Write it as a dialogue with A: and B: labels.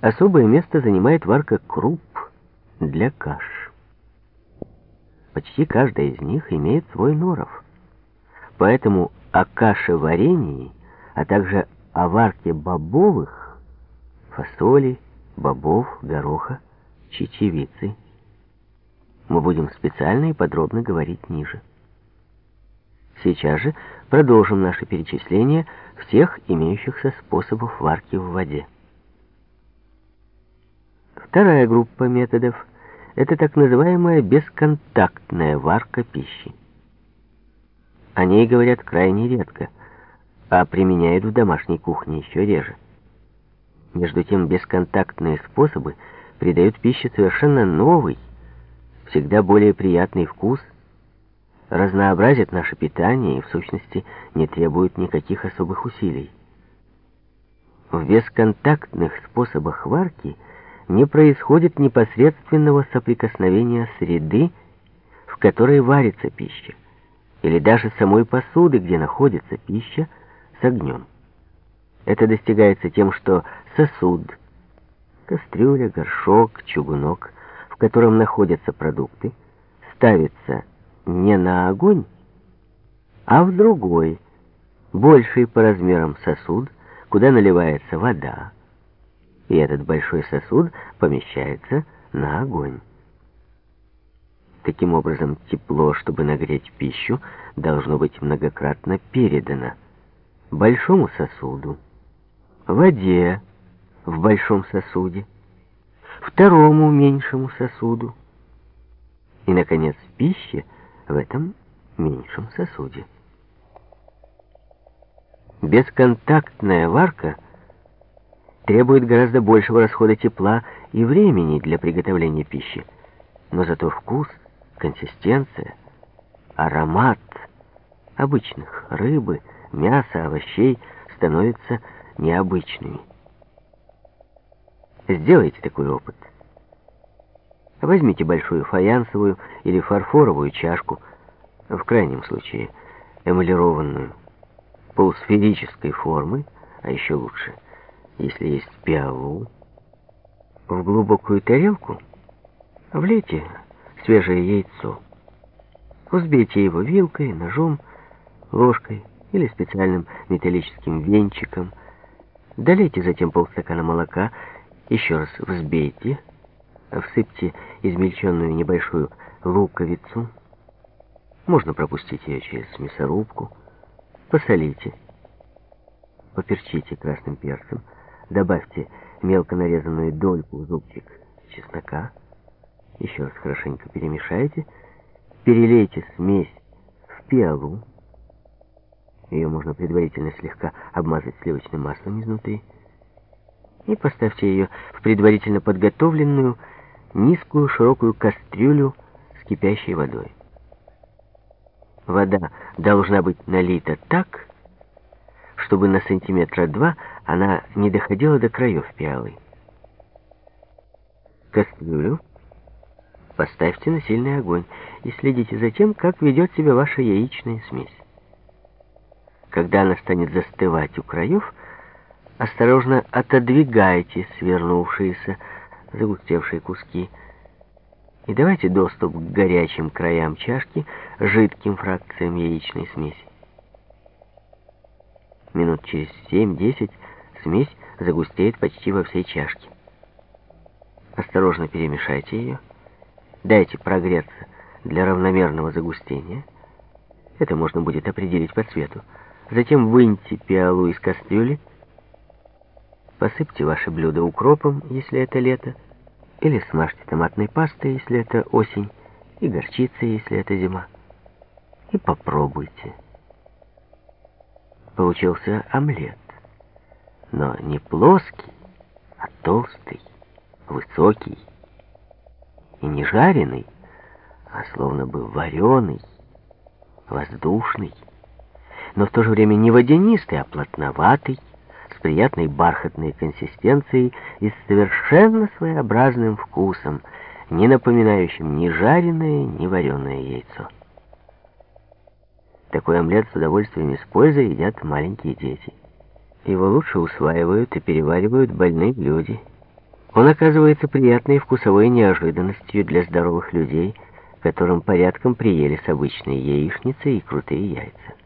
A: особое место занимает варка круп для каш. Почти каждая из них имеет свой норов. Поэтому о каше-варении, а также о варке бобовых, фасоли, бобов, гороха, чечевицы, мы будем специально и подробно говорить ниже. Сейчас же продолжим наше перечисление всех имеющихся способов варки в воде. Вторая группа методов – это так называемая бесконтактная варка пищи. О ней говорят крайне редко, а применяют в домашней кухне еще реже. Между тем, бесконтактные способы придают пище совершенно новый, всегда более приятный вкус – разнообразят наше питание и, в сущности, не требуют никаких особых усилий. В бесконтактных способах варки не происходит непосредственного соприкосновения среды, в которой варится пища, или даже самой посуды, где находится пища, с огнем. Это достигается тем, что сосуд, кастрюля, горшок, чугунок, в котором находятся продукты, ставится не на огонь, а в другой, больший по размерам сосуд, куда наливается вода. И этот большой сосуд помещается на огонь. Таким образом, тепло, чтобы нагреть пищу, должно быть многократно передано большому сосуду, воде в большом сосуде, второму меньшему сосуду и, наконец, пище — в этом меньшем сосуде. Бесконтактная варка требует гораздо большего расхода тепла и времени для приготовления пищи, но зато вкус, консистенция, аромат обычных рыбы, мяса, овощей становятся необычными. Сделайте такой опыт. Возьмите большую фаянсовую или фарфоровую чашку, в крайнем случае эмалированную, полусферической формы, а еще лучше, если есть пиалу, в глубокую тарелку влейте свежее яйцо. Взбейте его вилкой, ножом, ложкой или специальным металлическим венчиком. Долейте затем полстакана молока, еще раз взбейте, Всыпьте измельченную небольшую луковицу. Можно пропустить ее через мясорубку. Посолите. Поперчите красным перцем. Добавьте мелко нарезанную дольку, зубчик чеснока. Еще раз хорошенько перемешайте. Перелейте смесь в пиалу. Ее можно предварительно слегка обмазать сливочным маслом изнутри. И поставьте ее в предварительно подготовленную низкую широкую кастрюлю с кипящей водой. Вода должна быть налита так, чтобы на сантиметра два она не доходила до краев пиалы. Кастрюлю поставьте на сильный огонь и следите за тем, как ведет себя ваша яичная смесь. Когда она станет застывать у краев, осторожно отодвигайте свернувшиеся загустевшие куски. И давайте доступ к горячим краям чашки жидким фракциям яичной смеси. Минут через 7-10 смесь загустеет почти во всей чашке. Осторожно перемешайте ее. Дайте прогреться для равномерного загустения. Это можно будет определить по цвету. Затем выньте пиалу из кастрюли Посыпьте ваше блюдо укропом, если это лето, или смажьте томатной пастой, если это осень, и горчицей, если это зима. И попробуйте. Получился омлет, но не плоский, а толстый, высокий, и не жареный, а словно бы вареный, воздушный, но в то же время не водянистый, а плотноватый, с приятной бархатной консистенцией и с совершенно своеобразным вкусом, не напоминающим ни жареное, ни вареное яйцо. Такой омлет с удовольствием и с пользой едят маленькие дети. Его лучше усваивают и переваривают больные люди Он оказывается приятной вкусовой неожиданностью для здоровых людей, которым порядком приелись обычные яичницы и крутые яйца.